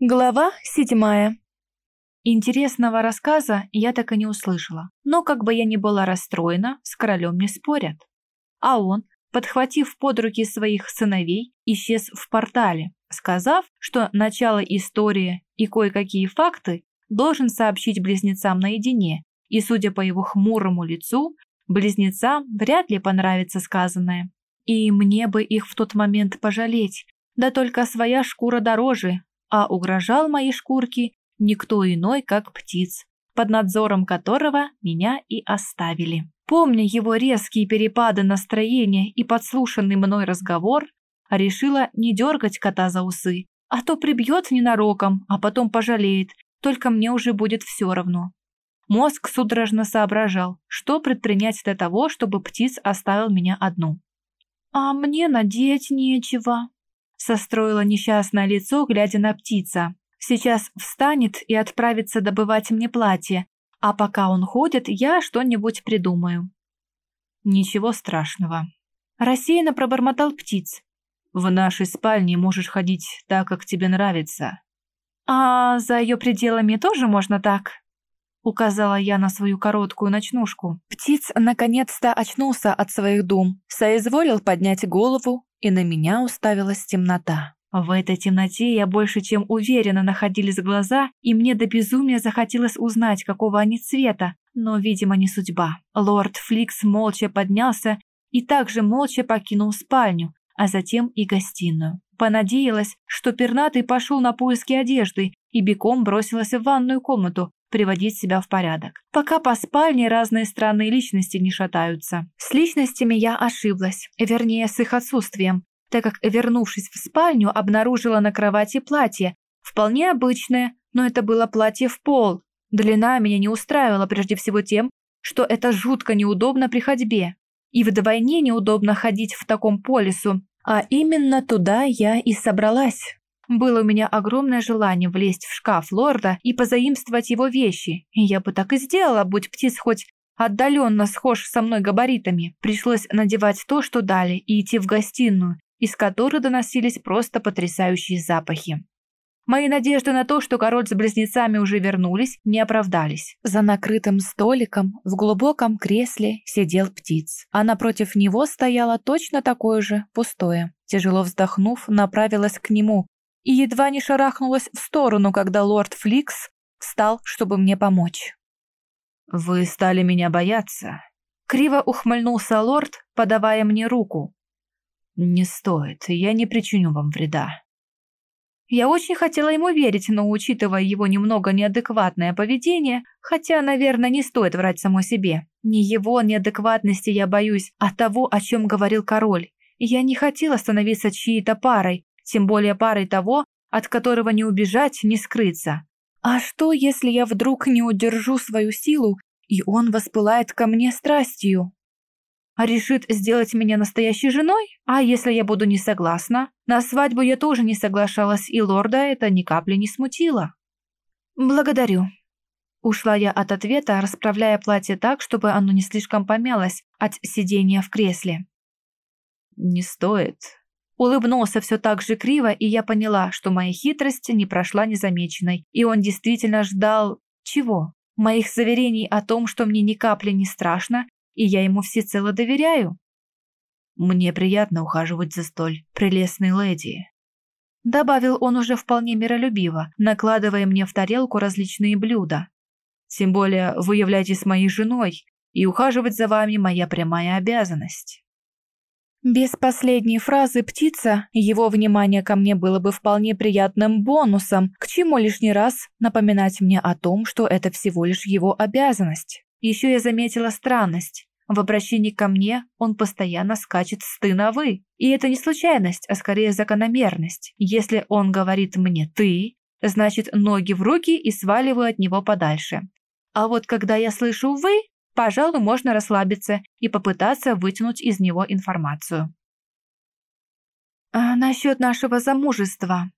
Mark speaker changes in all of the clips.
Speaker 1: Глава седьмая. Интересного рассказа я так и не услышала, но как бы я ни была расстроена, с королем не спорят. А он, подхватив под руки своих сыновей, исчез в портале, сказав, что начало истории и кое-какие факты должен сообщить близнецам наедине, и, судя по его хмурому лицу, близнецам вряд ли понравится сказанное. И мне бы их в тот момент пожалеть, да только своя шкура дороже, а угрожал моей шкурке никто иной, как птиц, под надзором которого меня и оставили. Помня его резкие перепады настроения и подслушанный мной разговор, решила не дергать кота за усы, а то прибьет ненароком, а потом пожалеет, только мне уже будет все равно. Мозг судорожно соображал, что предпринять для того, чтобы птиц оставил меня одну. «А мне надеть нечего», состроила несчастное лицо, глядя на птица. Сейчас встанет и отправится добывать мне платье, а пока он ходит, я что-нибудь придумаю. Ничего страшного. Рассеянно пробормотал птиц. В нашей спальне можешь ходить так, как тебе нравится. А за ее пределами тоже можно так? Указала я на свою короткую ночнушку. Птиц наконец-то очнулся от своих дум, соизволил поднять голову, и на меня уставилась темнота. В этой темноте я больше чем уверенно находились глаза, и мне до безумия захотелось узнать, какого они цвета, но, видимо, не судьба. Лорд Фликс молча поднялся и также молча покинул спальню, а затем и гостиную. Понадеялась, что пернатый пошел на поиски одежды и бегом бросилась в ванную комнату, приводить себя в порядок. Пока по спальне разные странные личности не шатаются. С личностями я ошиблась, вернее, с их отсутствием, так как, вернувшись в спальню, обнаружила на кровати платье, вполне обычное, но это было платье в пол. Длина меня не устраивала прежде всего тем, что это жутко неудобно при ходьбе. И вдвойне неудобно ходить в таком полису, а именно туда я и собралась. Было у меня огромное желание влезть в шкаф лорда и позаимствовать его вещи, и я бы так и сделала, будь птиц хоть отдаленно схож со мной габаритами. Пришлось надевать то, что дали, и идти в гостиную, из которой доносились просто потрясающие запахи. Мои надежды на то, что король с близнецами уже вернулись, не оправдались. За накрытым столиком в глубоком кресле сидел птиц, а напротив него стояло точно такое же, пустое. Тяжело вздохнув, направилась к нему, и едва не шарахнулась в сторону, когда лорд Фликс встал, чтобы мне помочь.
Speaker 2: «Вы стали меня бояться?»
Speaker 1: Криво ухмыльнулся лорд, подавая мне руку.
Speaker 2: «Не стоит, я не причиню вам вреда».
Speaker 1: Я очень хотела ему верить, но, учитывая его немного неадекватное поведение, хотя, наверное, не стоит врать самой себе, ни его неадекватности я боюсь, а того, о чем говорил король. Я не хотела становиться чьей-то парой, тем более парой того, от которого не убежать, не скрыться. А что, если я вдруг не удержу свою силу, и он воспылает ко мне страстью? А решит сделать меня настоящей женой? А если я буду не согласна? На свадьбу я тоже не соглашалась, и лорда это ни капли не смутило. Благодарю. Ушла я от ответа, расправляя платье так, чтобы оно не слишком помялось от сидения в кресле.
Speaker 2: «Не стоит»,
Speaker 1: Улыбнулся все так же криво, и я поняла, что моя хитрость не прошла незамеченной, и он действительно ждал... чего? Моих заверений о том, что мне ни капли не страшно, и я ему всецело доверяю.
Speaker 2: «Мне приятно ухаживать за столь прелестной леди»,
Speaker 1: добавил он уже вполне миролюбиво, накладывая мне в тарелку различные блюда.
Speaker 2: «Тем более вы являетесь моей женой, и ухаживать за вами моя прямая обязанность».
Speaker 1: Без последней фразы птица, его внимание ко мне было бы вполне приятным бонусом, к чему лишний раз напоминать мне о том, что это всего лишь его обязанность. Еще я заметила странность. В обращении ко мне он постоянно скачет с «ты» на «вы». И это не случайность, а скорее закономерность. Если он говорит мне «ты», значит ноги в руки и сваливаю от него подальше. А вот когда я слышу «вы», пожалуй, можно расслабиться и попытаться вытянуть из него информацию. А насчет нашего замужества.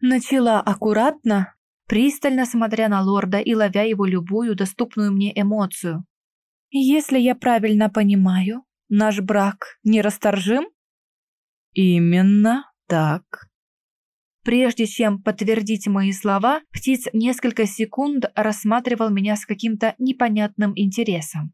Speaker 1: Начала аккуратно, пристально смотря на лорда и ловя его любую доступную мне эмоцию. Если я правильно понимаю, наш брак нерасторжим?
Speaker 2: Именно так.
Speaker 1: Прежде чем подтвердить мои слова, птиц несколько секунд рассматривал меня с каким-то непонятным интересом.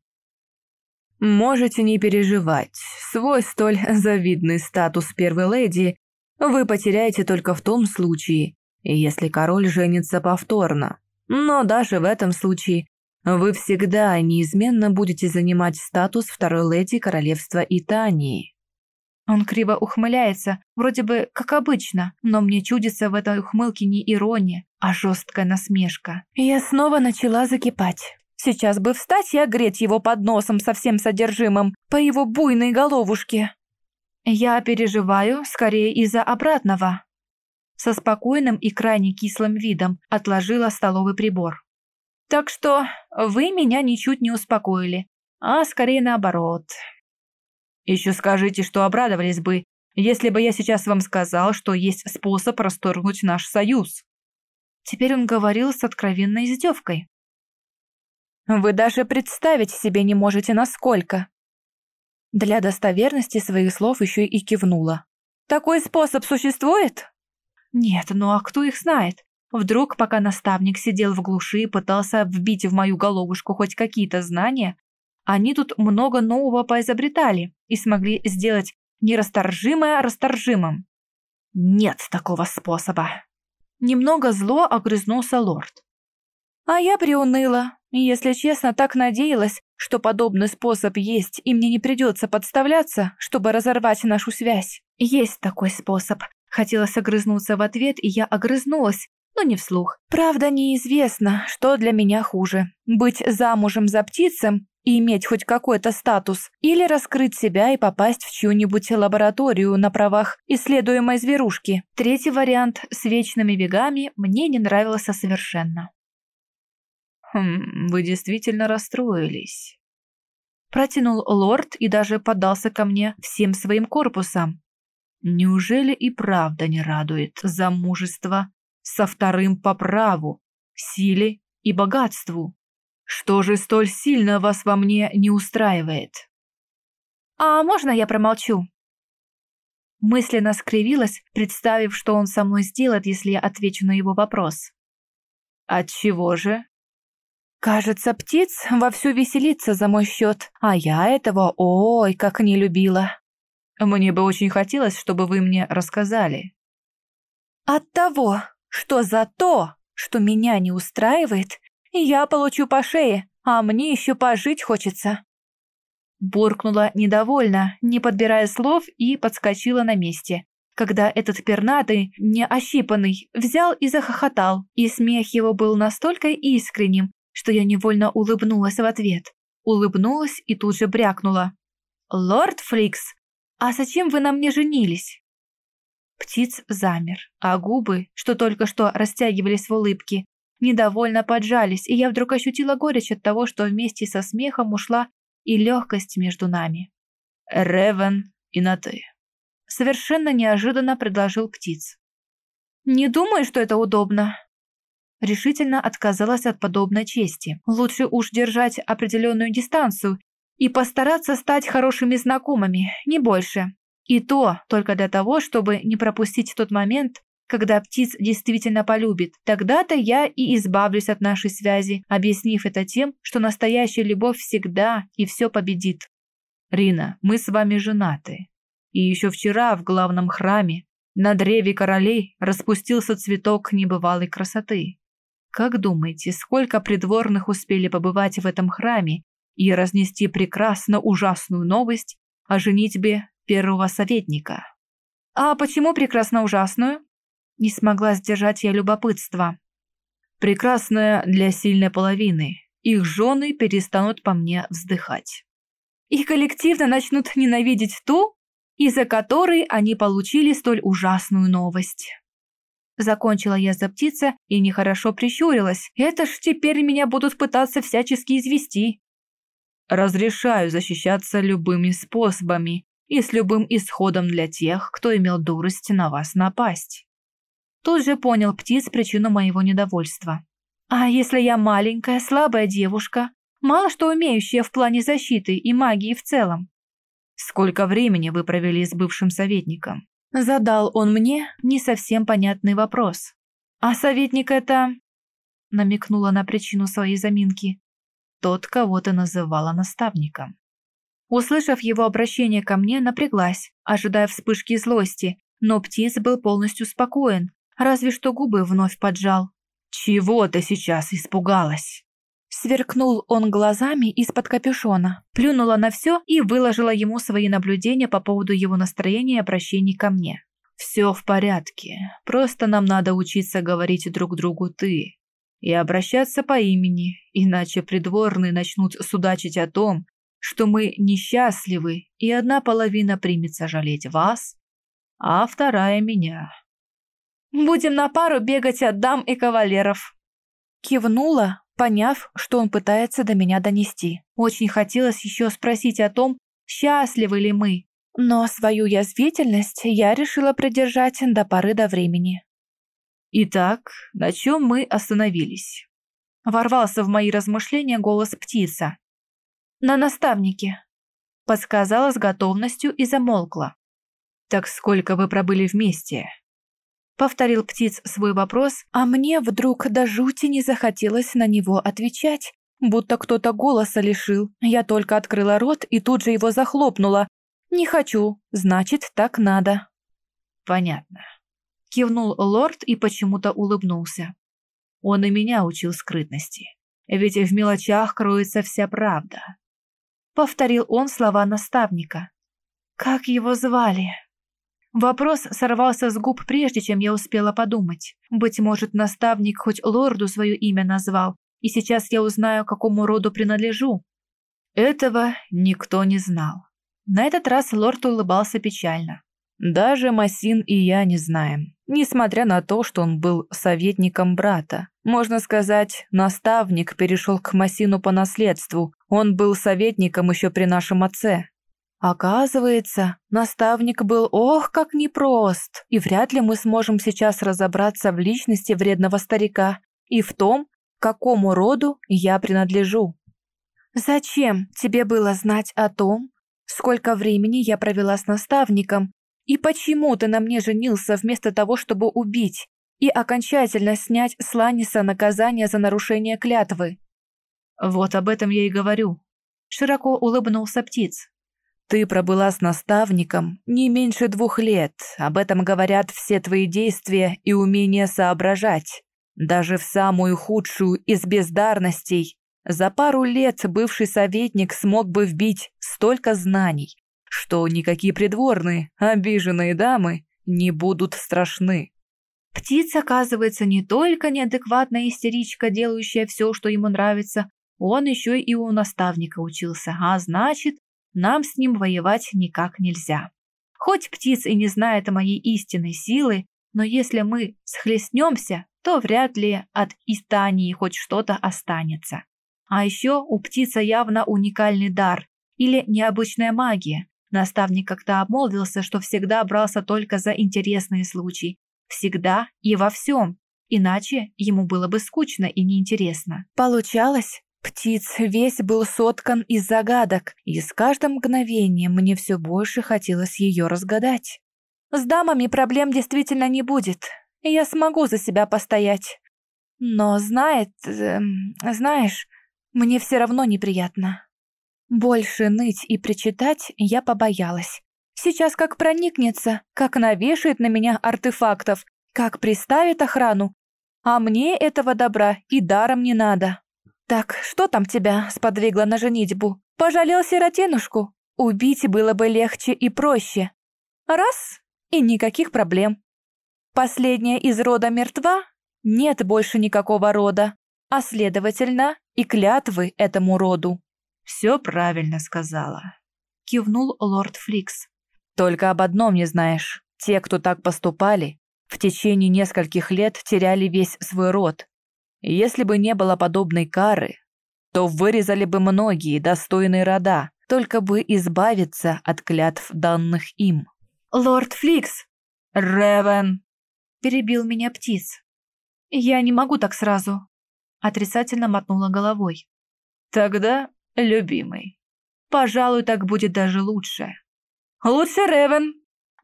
Speaker 2: «Можете не переживать. Свой столь завидный статус первой леди вы потеряете только в том случае, если король женится повторно. Но даже в этом случае вы всегда неизменно будете занимать статус второй леди королевства Итании».
Speaker 1: Он криво ухмыляется, вроде бы как обычно, но мне чудится в этой ухмылке не ирония, а жесткая насмешка. Я снова начала закипать. Сейчас бы встать и огреть его под носом со всем содержимым по его буйной головушке. Я переживаю скорее из-за обратного. Со спокойным и крайне кислым видом отложила столовый прибор. Так что вы меня ничуть не успокоили, а скорее наоборот. Еще скажите, что обрадовались бы, если бы я сейчас вам сказал, что есть способ расторгнуть наш союз. Теперь он говорил с откровенной издевкой. Вы даже представить себе не можете, насколько. Для достоверности своих слов еще и кивнула. Такой способ существует? Нет, ну а кто их знает? Вдруг, пока наставник сидел в глуши и пытался вбить в мою головушку хоть какие-то знания, они тут много нового поизобретали и смогли сделать нерасторжимое расторжимым. Нет такого способа. Немного зло огрызнулся лорд. А я приуныла. И, если честно, так надеялась, что подобный способ есть, и мне не придется подставляться, чтобы разорвать нашу связь. Есть такой способ. Хотелось огрызнуться в ответ, и я огрызнулась, но не вслух. Правда, неизвестно, что для меня хуже. Быть замужем за птицем и иметь хоть какой-то статус, или раскрыть себя и попасть в чью-нибудь лабораторию на правах исследуемой зверушки. Третий вариант с вечными бегами мне не нравился совершенно.
Speaker 2: «Хм, вы действительно расстроились».
Speaker 1: Протянул лорд и даже подался ко мне всем своим корпусом.
Speaker 2: Неужели и правда не радует замужество со вторым по праву, силе и богатству? Что же столь сильно вас во мне не устраивает?
Speaker 1: А можно я промолчу? Мысленно скривилась, представив, что он со мной сделает, если я отвечу на его вопрос.
Speaker 2: От чего же?
Speaker 1: Кажется, птиц вовсю веселится за мой счет, а я этого ой, как не любила.
Speaker 2: Мне бы очень хотелось, чтобы вы мне рассказали.
Speaker 1: От того, что за то, что меня не устраивает, я получу по шее, а мне еще пожить хочется». Буркнула недовольно, не подбирая слов, и подскочила на месте. Когда этот пернатый, не ощипанный, взял и захохотал, и смех его был настолько искренним, что я невольно улыбнулась в ответ. Улыбнулась и тут же брякнула. «Лорд Фликс, а зачем вы на мне женились?» Птиц замер, а губы, что только что растягивались в улыбке, недовольно поджались, и я вдруг ощутила горечь от того, что вместе со смехом ушла и легкость между нами.
Speaker 2: «Ревен и на «ты».
Speaker 1: Совершенно неожиданно предложил птиц. «Не думаю, что это удобно». Решительно отказалась от подобной чести. Лучше уж держать определенную дистанцию и постараться стать хорошими знакомыми, не больше. И то только для того, чтобы не пропустить тот момент, когда птиц действительно полюбит, тогда-то я и избавлюсь от нашей связи, объяснив это тем, что настоящая любовь всегда и все победит.
Speaker 2: Рина, мы с вами женаты. И еще вчера в главном храме на древе королей распустился цветок небывалой красоты. Как думаете, сколько придворных успели побывать в этом храме и разнести прекрасно ужасную новость о женитьбе первого советника?
Speaker 1: А почему прекрасно ужасную? Не смогла сдержать я любопытство.
Speaker 2: Прекрасная для сильной половины. Их жены перестанут по мне вздыхать.
Speaker 1: И коллективно начнут ненавидеть ту, из-за которой они получили столь ужасную новость. Закончила я за птица и нехорошо прищурилась. Это ж теперь меня будут пытаться всячески извести.
Speaker 2: Разрешаю защищаться любыми способами и с любым исходом для тех, кто имел дурость на вас напасть.
Speaker 1: Тут же понял птиц причину моего недовольства. А если я маленькая, слабая девушка, мало что умеющая в плане защиты и магии в целом?
Speaker 2: Сколько времени вы провели с бывшим советником?
Speaker 1: Задал он мне не совсем понятный вопрос. «А советник это...» Намекнула на причину своей заминки. Тот, кого ты называла наставником. Услышав его обращение ко мне, напряглась, ожидая вспышки злости, но птиц был полностью спокоен, разве что губы вновь поджал. «Чего ты сейчас испугалась?» Сверкнул он глазами из-под капюшона, плюнула на все и выложила ему свои наблюдения по поводу его настроения и обращений ко мне. «Все в порядке, просто нам надо учиться говорить друг другу «ты» и обращаться по имени, иначе придворные начнут судачить о том, что мы несчастливы, и одна половина примется жалеть вас, а вторая меня. Будем на пару бегать от дам и кавалеров. Кивнула, поняв, что он пытается до меня донести. Очень хотелось еще спросить о том, счастливы ли мы, но свою язвительность я решила придержать до поры до времени. Итак, на чем мы остановились? Ворвался в мои размышления голос птица. На наставнике. Подсказала с готовностью и замолкла. Так сколько вы пробыли вместе? Повторил птиц свой вопрос, а мне вдруг до жути не захотелось на него отвечать, будто кто-то голоса лишил. Я только открыла рот и тут же его захлопнула. «Не хочу, значит, так надо». «Понятно», — кивнул лорд и почему-то улыбнулся. Он и меня учил скрытности, ведь в мелочах кроется вся правда. Повторил он слова наставника. «Как его звали?» Вопрос сорвался с губ, прежде чем я успела подумать. Быть может, наставник хоть лорду свое имя назвал, и сейчас я узнаю, какому роду принадлежу. Этого никто не знал. На этот раз лорд улыбался печально. Даже Масин и я не знаем, несмотря на то, что он был советником брата. Можно сказать, наставник перешел к Масину по наследству, он был советником еще при нашем отце. Оказывается, наставник был ох, как непрост, и вряд ли мы сможем сейчас разобраться в личности вредного старика и в том, к какому роду я принадлежу. Зачем тебе было знать о том, сколько времени я провела с наставником, и почему ты на мне женился вместо того, чтобы убить и окончательно снять с Ланиса наказание за нарушение клятвы? Вот об этом я и говорю. Широко улыбнулся птиц. Ты пробыла с наставником не меньше двух лет. Об этом говорят все твои действия и умение соображать. Даже в самую худшую из бездарностей за пару лет бывший советник смог бы вбить столько знаний, что никакие придворные, обиженные дамы не будут страшны. Птица, оказывается, не только неадекватная истеричка, делающая все, что ему нравится, он еще и у наставника учился, а значит, нам с ним воевать никак нельзя. Хоть птиц и не знает моей истинной силы, но если мы схлестнемся, то вряд ли от Истании хоть что-то останется. А еще у птица явно уникальный дар или необычная магия. Наставник как-то обмолвился, что всегда брался только за интересные случаи. Всегда и во всем. Иначе ему было бы скучно и неинтересно. Получалось, Птиц весь был соткан из загадок, и с каждым мгновением мне все больше хотелось ее разгадать. С дамами проблем действительно не будет, я смогу за себя постоять. Но знает, э, знаешь, мне все равно неприятно. Больше ныть и причитать я побоялась. Сейчас как проникнется, как навешает на меня артефактов, как приставит охрану. А мне этого добра и даром не надо. «Так, что там тебя сподвигло на женитьбу? Пожалел сиротинушку? Убить было бы легче и проще. Раз — и никаких проблем. Последняя из рода мертва, нет больше никакого рода, а следовательно и клятвы этому роду». «Все правильно сказала», — кивнул лорд Фликс. «Только об одном не знаешь. Те, кто так поступали, в течение нескольких лет теряли весь свой род, если бы не было подобной кары, то вырезали бы многие достойные рода, только бы избавиться от клятв данных им. «Лорд Фликс!» «Ревен!» – перебил меня птиц. «Я не могу так сразу», – отрицательно мотнула головой. «Тогда, любимый, пожалуй, так будет даже лучше». «Лучше, Ревен!»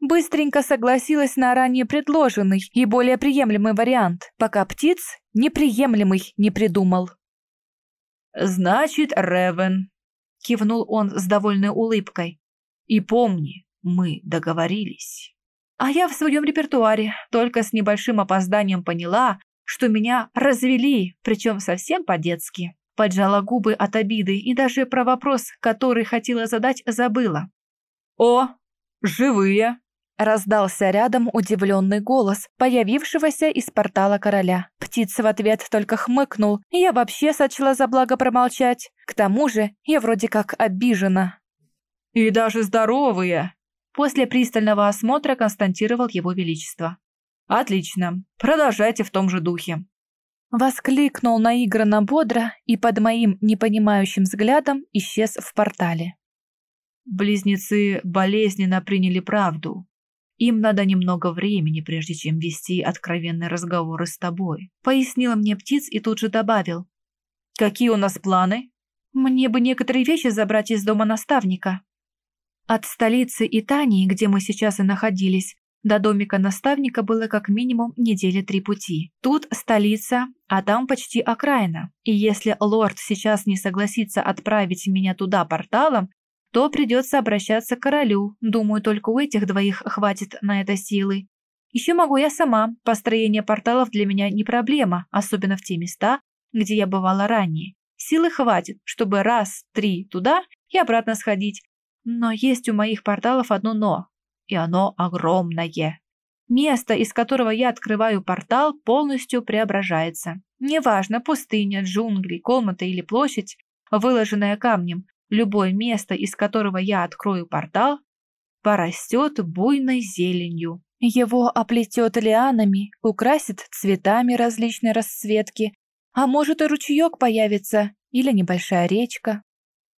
Speaker 1: Быстренько согласилась на ранее предложенный и более приемлемый вариант, пока птиц неприемлемый не придумал.
Speaker 2: «Значит, Ревен», — кивнул он с довольной улыбкой. «И помни, мы договорились». А я в своем репертуаре только с небольшим опозданием поняла, что меня развели, причем совсем по-детски. Поджала губы от обиды и даже про вопрос, который хотела задать, забыла. «О, живые!» Раздался рядом удивленный голос, появившегося из портала короля. Птица в ответ только хмыкнул, и я вообще сочла за благо промолчать. К тому же я вроде как обижена. «И даже здоровые!» После пристального осмотра констатировал его величество. «Отлично. Продолжайте в том же духе».
Speaker 1: Воскликнул наигранно бодро и под моим непонимающим взглядом исчез в портале.
Speaker 2: Близнецы болезненно приняли правду. Им надо немного времени, прежде чем вести откровенные разговоры с тобой. Пояснила мне птиц и тут же добавил. Какие у нас планы?
Speaker 1: Мне бы некоторые вещи забрать из дома наставника. От столицы Итании, где мы сейчас и находились, до домика наставника было как минимум недели три пути. Тут столица, а там почти окраина. И если лорд сейчас не согласится отправить меня туда порталом, то придется обращаться к королю. Думаю, только у этих двоих хватит на это силы. Еще могу я сама. Построение порталов для меня не проблема, особенно в те места, где я бывала ранее. Силы хватит, чтобы раз, три туда и обратно сходить. Но есть у моих порталов одно «но», и оно огромное. Место, из которого я открываю портал, полностью преображается. Неважно, пустыня, джунгли, комната или площадь, выложенная камнем, любое место, из которого я открою портал, порастет буйной зеленью. Его оплетет лианами, украсит цветами различной расцветки, а может и ручеек появится, или небольшая речка.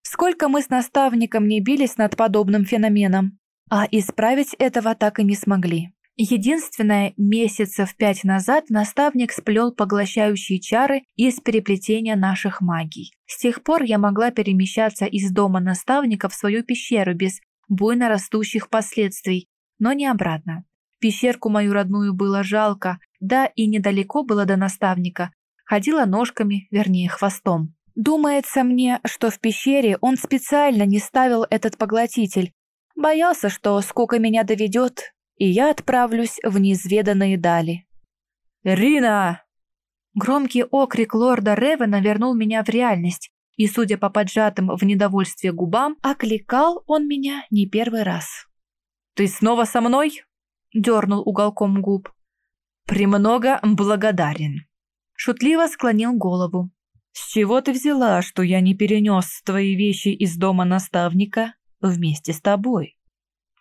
Speaker 1: Сколько мы с наставником не бились над подобным феноменом, а исправить этого так и не смогли. Единственное, месяцев пять назад наставник сплел поглощающие чары из переплетения наших магий. С тех пор я могла перемещаться из дома наставника в свою пещеру без буйно растущих последствий, но не обратно. Пещерку мою родную было жалко, да и недалеко было до наставника. Ходила ножками, вернее хвостом. Думается мне, что в пещере он специально не ставил этот поглотитель. Боялся, что скука меня доведет, и я отправлюсь в неизведанные дали.
Speaker 2: «Рина!»
Speaker 1: Громкий окрик лорда Ревена вернул меня в реальность, и, судя по поджатым в недовольстве губам, окликал он меня не первый раз.
Speaker 2: «Ты снова со мной?» — дернул уголком губ. «Премного благодарен». Шутливо склонил голову. «С чего ты взяла, что я не перенес твои вещи из дома наставника вместе с тобой?»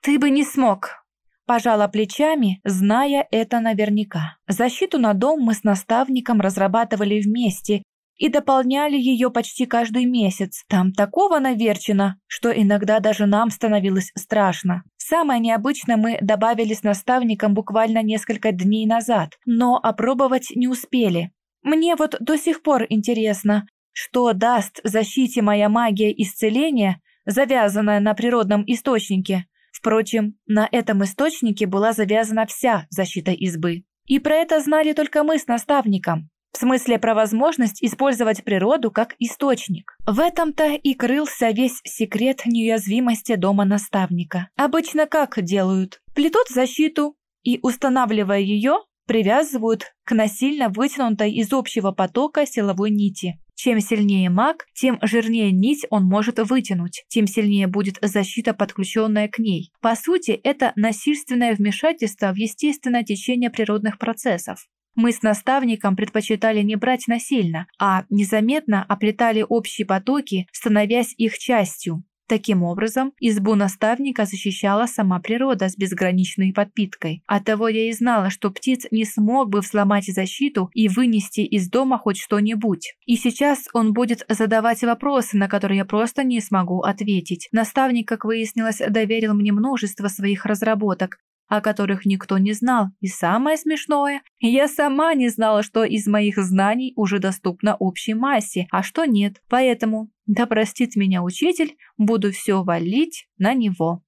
Speaker 1: «Ты бы не смог», Пожала плечами, зная это наверняка. Защиту на дом мы с наставником разрабатывали вместе и дополняли ее почти каждый месяц. Там такого наверчено, что иногда даже нам становилось страшно. Самое необычное мы добавили с наставником буквально несколько дней назад, но опробовать не успели. Мне вот до сих пор интересно, что даст защите моя магия исцеления, завязанная на природном источнике, Впрочем, на этом источнике была завязана вся защита избы. И про это знали только мы с наставником. В смысле про возможность использовать природу как источник. В этом-то и крылся весь секрет неуязвимости дома наставника. Обычно как делают? Плетут защиту и, устанавливая ее, привязывают к насильно вытянутой из общего потока силовой нити. Чем сильнее маг, тем жирнее нить он может вытянуть, тем сильнее будет защита, подключенная к ней. По сути, это насильственное вмешательство в естественное течение природных процессов. Мы с наставником предпочитали не брать насильно, а незаметно оплетали общие потоки, становясь их частью. Таким образом, избу наставника защищала сама природа с безграничной подпиткой. Оттого я и знала, что птиц не смог бы взломать защиту и вынести из дома хоть что-нибудь. И сейчас он будет задавать вопросы, на которые я просто не смогу ответить. Наставник, как выяснилось, доверил мне множество своих разработок, о которых никто не знал. И самое смешное, я сама не знала, что из моих знаний уже доступно общей массе, а что нет. Поэтому, да простит меня учитель, буду все валить на него.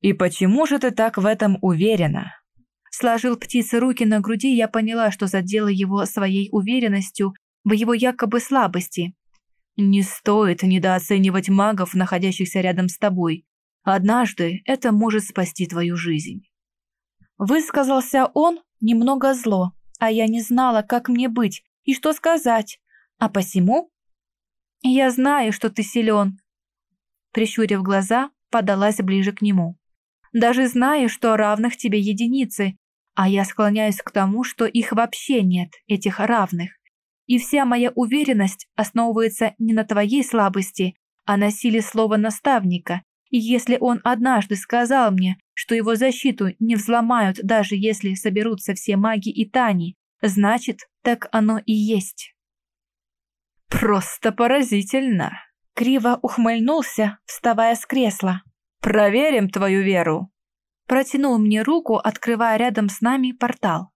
Speaker 2: «И почему же ты так в этом уверена?»
Speaker 1: Сложил птицы руки на груди, я поняла, что задела его своей уверенностью в его якобы слабости.
Speaker 2: «Не стоит недооценивать магов, находящихся рядом с тобой. Однажды это может спасти твою жизнь».
Speaker 1: Высказался он немного зло, а я не знала, как мне быть и что сказать. А посему... «Я знаю, что ты силен». Прищурив глаза, подалась ближе к нему. «Даже знаю, что равных тебе единицы, а я склоняюсь к тому, что их вообще нет, этих равных. И вся моя уверенность основывается не на твоей слабости, а на силе слова наставника. И если он однажды сказал мне, что его защиту не взломают, даже если соберутся все маги и Тани, значит, так оно и есть.
Speaker 2: Просто поразительно.
Speaker 1: Криво ухмыльнулся, вставая с кресла.
Speaker 2: Проверим твою веру.
Speaker 1: Протянул мне руку, открывая рядом с нами портал.